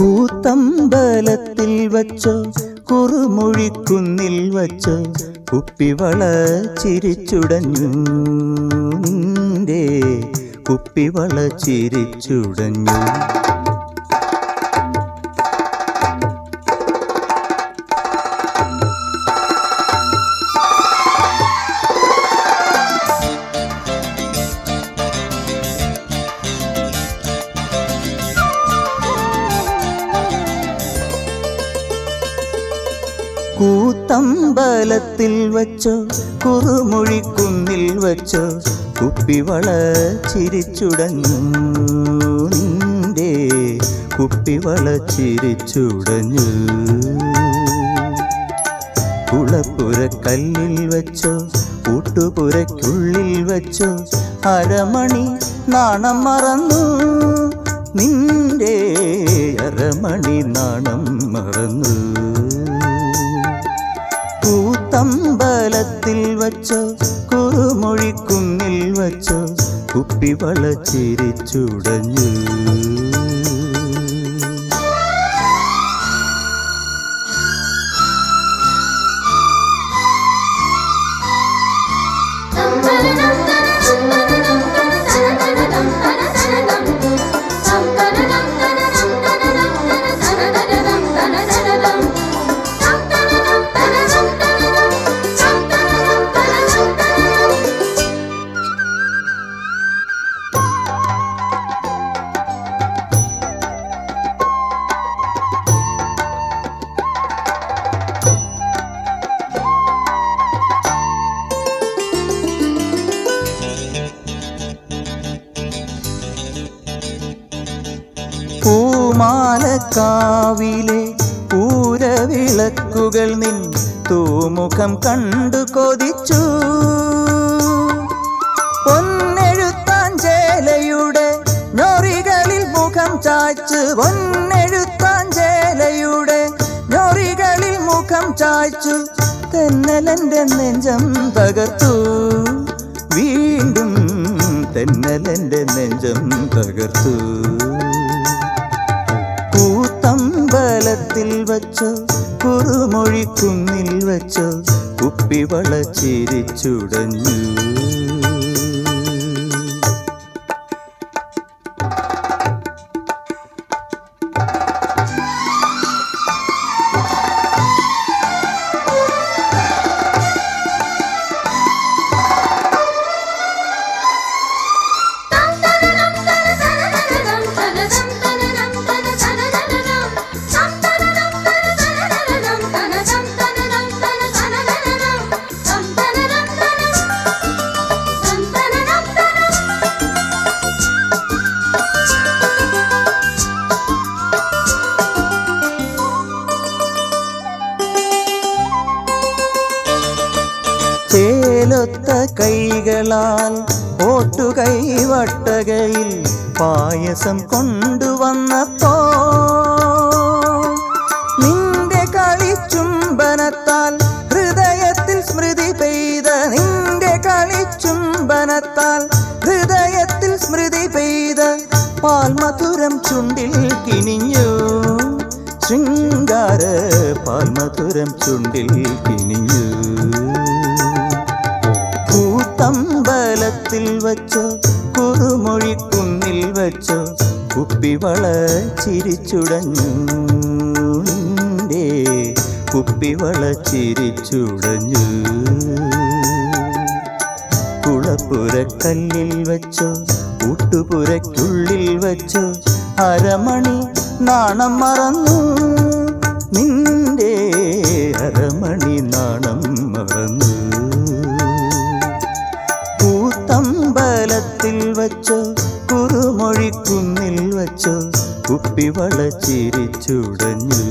കൂത്തമ്പലത്തിൽ വച്ചോ കുറുമൊഴിക്കുന്നിൽ വച്ചോ കുപ്പിവള ചിരിച്ചുടഞ്ഞു നിന്റെ കുപ്പിവള ചിരിച്ചുടഞ്ഞു കൂത്തമ്പലത്തിൽ വച്ചോ കുറുമൊഴിക്കുന്നിൽ വച്ചോ കുപ്പിവള ചിരിച്ചുടഞ്ഞു നിന്റെ കുപ്പിവള ചിരിച്ചുടഞ്ഞു കല്ലിൽ വെച്ചോ കൂട്ടുപുരയ്ക്കുള്ളിൽ വെച്ചോ അരമണി നാണം മറന്നു. നിന്റെ അരമണി നാണം മറന്നു. കൂത്തമ്പലത്തിൽ വച്ചോ കുറുമൊഴിക്കുന്നിൽ വച്ചോ കുപ്പിവള ചിരിച്ചുടഞ്ഞു. പൂമാലക്കാവിലെ പൂരവിളക്കുകൾ നിൻ തൂമുഖം കണ്ടു കൊതിച്ചു. പൊന്നെഴുത്താഞ്ചേലയുടെ ഞൊറികളിൽ മുഖം ചായ്ച്ച്. പൊന്നെഴുത്താഞ്ചേലയുടെ ഞൊറികളിൽ മുഖം ചായ്ച്ചു. തെന്നലന്റെ നെഞ്ചം തകർത്തു. വീണ്ടും തെന്നലന്റെ നെഞ്ചം തകർത്തു. കൂത്തമ്പലത്തിൽ വച്ചോ കുറുമൊഴിക്കുന്നിൽ വച്ചോ കുപ്പിവള ചിരിച്ചുടഞ്ഞു. ചേലൊത്ത കൈകളാൽ ഓട്ടുകൈ വട്ടകയിൽ പായസം കൊണ്ടുവന്നപ്പോ നിന്റെ കളിച്ചുംബനത്താൽ ഹൃദയത്തിൽ സ്മൃതി പെയ്ത നിന്റെ കളിച്ചുംബനത്താൽ ഹൃദയത്തിൽ സ്മൃതി പെയ്ത പാൽമധുരം ചുണ്ടിൽ കിനിഞ്ഞു. ശൃംഗാര പാൽമധുരം ചുണ്ടിൽ കിനിഞ്ഞു. കൂത്തമ്പലത്തിൽ വച്ചോ കുറുമൊഴിക്കുന്നിൽ വച്ചോ കുപ്പിവള ചിരിച്ചുടഞ്ഞു കുപ്പി വള ചിരിച്ചുടഞ്ഞു കുളപ്പുരക്കല്ലിൽ വച്ചോ കൂട്ടുപുരയ്ക്കുള്ളിൽ വച്ചോ അരമണി നാണം മറന്നു. നിന്റെ അരമണി നാണം മറന്നു. വച്ചോ കുറുമൊഴിക്കുന്നിൽ വച്ചോ കുപ്പിവള ചിരിച്ചുടഞ്ഞു.